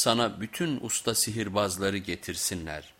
sana bütün usta sihirbazları getirsinler.''